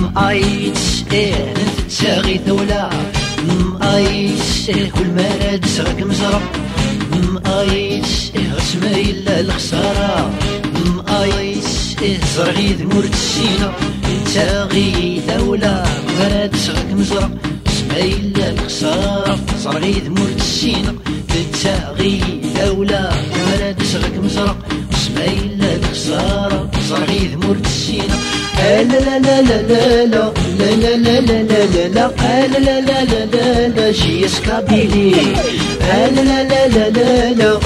مأيش إيه؟ نتشاغي ثولا مأيش إيه؟ كل ما راد مجرب مأيش إيه؟ غش ما إلا الخسارة. مأيش زرغي دمور السينا انت غيد اولا مراد سرق مزرع سمايل الخسارة زرغي دمور السينا انت غيد اولا مراد سرق مزرع لا لا لا لا لا لا لا لا لا لا لا لا لا لا لا لا لا لا جي سكابيلي لا لا لا لا لا لا لا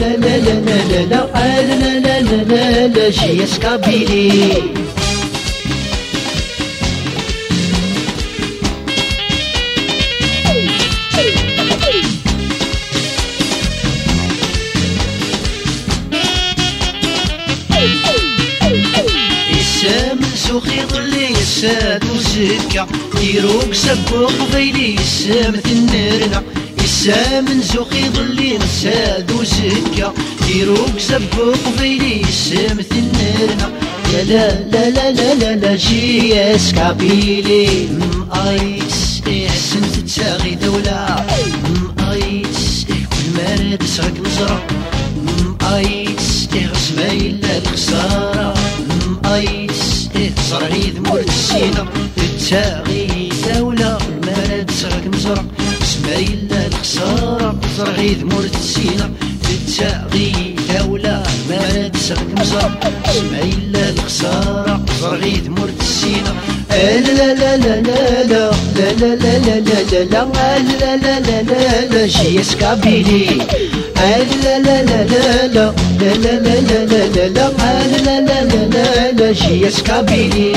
لا لا لا لا لا لا لا لا لا لا جي شوقي ظلي يساد وجهك ديروك سبو قبيلي الشام النارنا الشام زوقي ظلي نساد وجهك ديروك زبو قبيلي يسامت النارنا لا لا لا لا لا لا جي اس كابيلي ام ايس احسن تتشاغي دولار ذمور السينة تتاغي دولة ما راد سغك نزرق اسما الا الخسارة زرعي ذمور السينة تتاغي دولة ما راد سغك نزرق اسما الا الخسارة زرعي ذمور السينة لا لا لا لا لا لا لا لا لا لا لا لا لا لا لا لا لا جي اسكابيلي لا لا لا لا لا لا لا لا لا لا لا لا لا لا لا لا لا جي اسكابيلي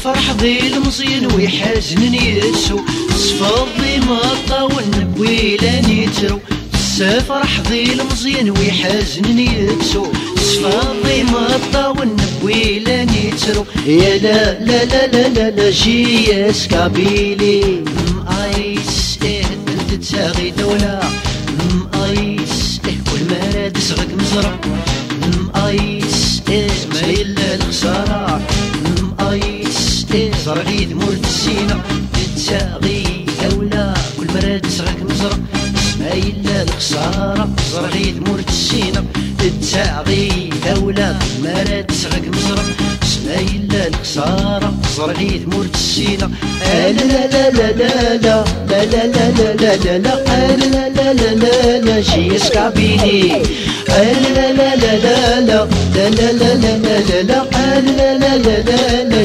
سفرح ذي المصين ويحزنني يسو صفضي ما طاون بويلاني ترو سفرح ذي المصين ويحزنني يسو صفضي ما طاون بويلاني ترو يا لا لا لا لا لا لا جي اسكابيلي م ايس إيه أنت تساغي دولة م ايس إيه كل ما راد سغك مزرق سغك مزرق ما الا الخسارة زرغي ذمور السينة تتساغي دولة ما راد سغك مزرق ما الا الخسارة زرغي ذمور السينة لا لا لا لا لا لا لا لا لا لا لا لا لا لا لا لا لا لا جي اسكابيني لا لا لا لا لا لا لا لا لا لا لا لا لا لا لا لا لا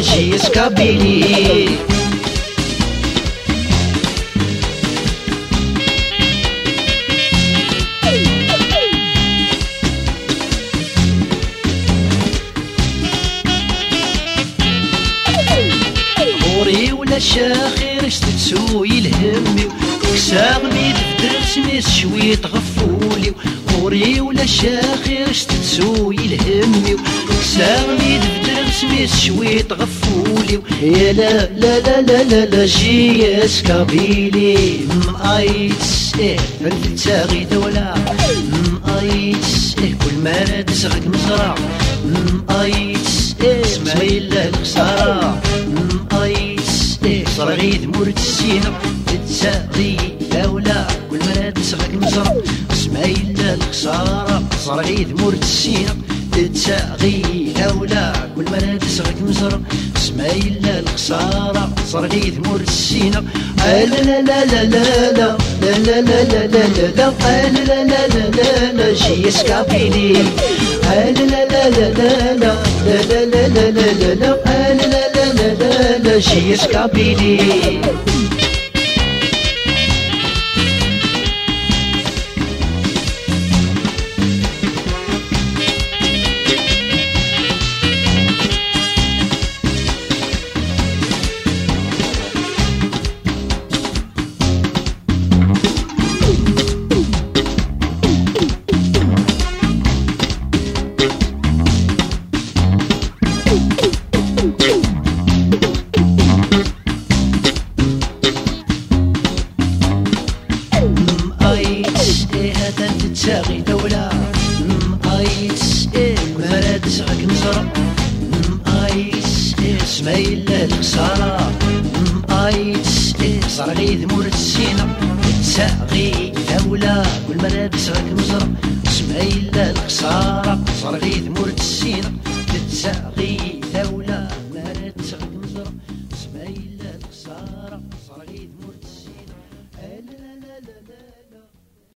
شاخير شتتسوي الهمي كساغني تبدرش ميس شويط غفولي غوري ولا شاخير شتتسوي الهمي كساغني تبدرش ميس شويط غفولي يا لا لا لا لا لا لا جي اس كابيلي ام ايتس إيه فلتاغي دولا ام ايتس إيه كل ما تسغك مزرع ام ايتس إيه اسمعي لا الخسارة ام ايتس إيه صرغي ذمور السينة تتساغي دولة كل ما تسغك مزرع اسمع الا الخسارة صرغي ذمور السينة تتساغي دولة كل ما تسغك مزرع اسمع الا الخسارة صرغي ذمور السينة لا لا لا لا لا لا لا لا لا لا لا لا لا لا لا لا لا اسكابيلي لا لا لا لا لا لا لا لا لا لا لا لا لا لا لا she is Scooby-Doo. سمايل الخسارة ايس إيه صرغي ذمور السينة تساغي دولة كل مراد سغك نزرة سمايل الخسارة صرغي ذمور السينة